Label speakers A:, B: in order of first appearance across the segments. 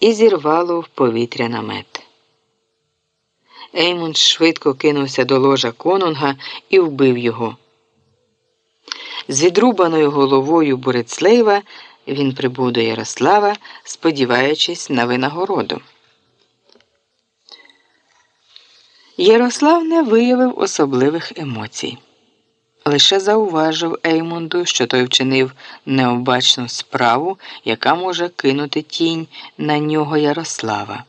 A: і зірвало в повітря намет. Еймунд швидко кинувся до ложа конунга і вбив його. З відрубаною головою Бурецлеєва він прибув до Ярослава, сподіваючись на винагороду. Ярослав не виявив особливих емоцій. Лише зауважив Еймунду, що той вчинив необачну справу, яка може кинути тінь на нього Ярослава.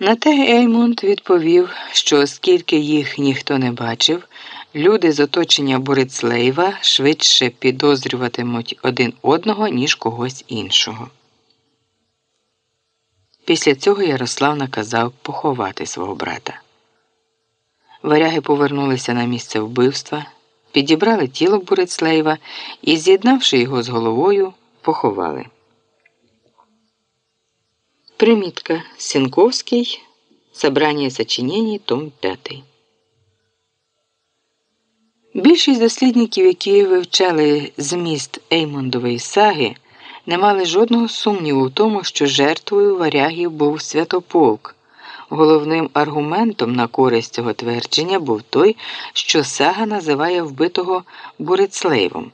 A: На те Еймунд відповів, що оскільки їх ніхто не бачив, люди з оточення Борицлеєва швидше підозрюватимуть один одного, ніж когось іншого. Після цього Ярослав наказав поховати свого брата. Варяги повернулися на місце вбивства, підібрали тіло Бурецлеєва і, з'єднавши його з головою, поховали. Примітка Сенковський. Собрание сочинений, том 5. Більшість дослідників, які вивчали зміст Еймондової саги, не мали жодного сумніву в тому, що жертвою варягів був святополк. Головним аргументом на користь цього твердження був той, що сага називає вбитого Бурецлейвом.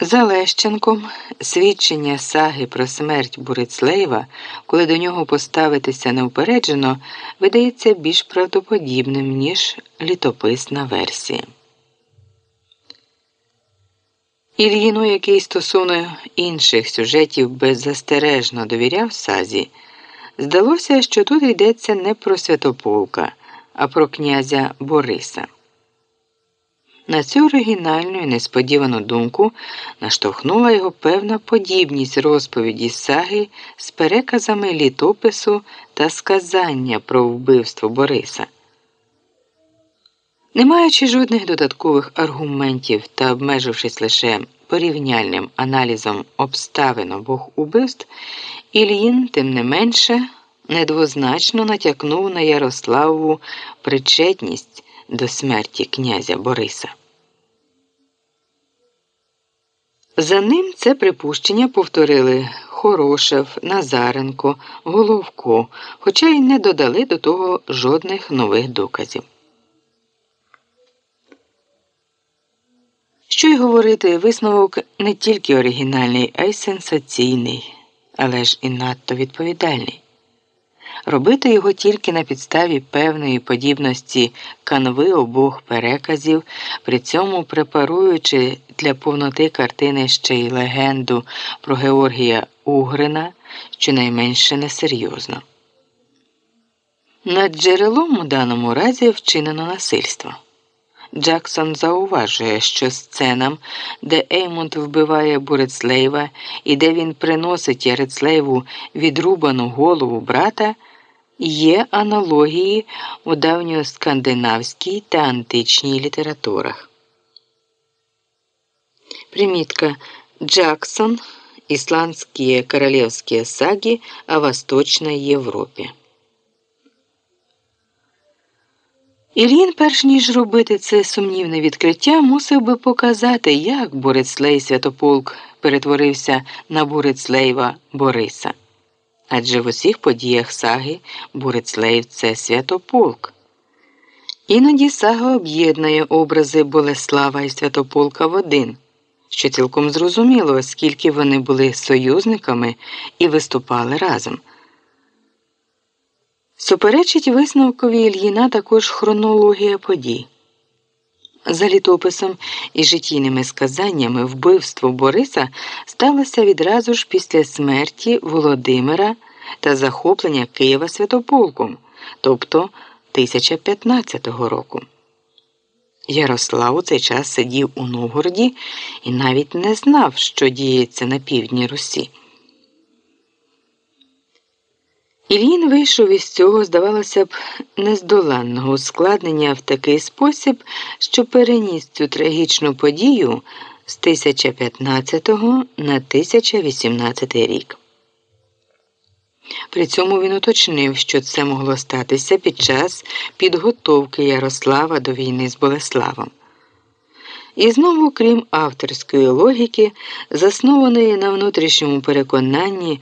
A: За Лещенком свідчення саги про смерть Бурицлеєва, коли до нього поставитися неупереджено, видається більш правдоподібним, ніж літописна версія. Ільїну, який стосовно інших сюжетів беззастережно довіряв сазі, здалося, що тут йдеться не про святополка, а про князя Бориса. На цю оригінальну і несподівану думку наштовхнула його певна подібність розповіді саги з переказами літопису та сказання про вбивство Бориса. Не маючи жодних додаткових аргументів та обмежившись лише порівняльним аналізом обставин обох убивств, Ільїн, тим не менше, недвозначно натякнув на Ярославову причетність до смерті князя Бориса. За ним це припущення повторили Хорошев, Назаренко, Головко, хоча й не додали до того жодних нових доказів. Що й говорити, висновок не тільки оригінальний, а й сенсаційний, але ж і надто відповідальний. Робити його тільки на підставі певної подібності канви обох переказів, при цьому препаруючи для повноти картини ще й легенду про Георгія Угрина, щонайменше несерйозно. Над джерелом у даному разі вчинено насильство. Джексон зауважує, що сценам, де Еймунд вбиває Бурецлейва і де він приносить Ярецлейву відрубану голову брата, є аналогії у давньоскандинавській та античній літературах. Примітка Джексон Ісландські королівські саги о Восточній Європі. Ільїн, перш ніж робити це сумнівне відкриття, мусив би показати, як Борецлей Святополк перетворився на Борецлеєва Бориса. Адже в усіх подіях саги Борецлеїв це Святополк. Іноді сага об'єднує образи Болеслава і Святополка в один, що цілком зрозуміло, оскільки вони були союзниками і виступали разом. Суперечить висновкові Ільїна також хронологія подій. За літописом і життєвими сказаннями вбивство Бориса сталося відразу ж після смерті Володимира та захоплення Києва Святополком, тобто 1015 року. Ярослав у цей час сидів у Новгороді і навіть не знав, що діється на півдні Русі. І він вийшов із цього, здавалося б, нездоланного ускладнення в такий спосіб, що переніс цю трагічну подію з 1015 на 1018 рік. При цьому він уточнив, що це могло статися під час підготовки Ярослава до війни з Болеславом. І знову, крім авторської логіки, заснованої на внутрішньому переконанні,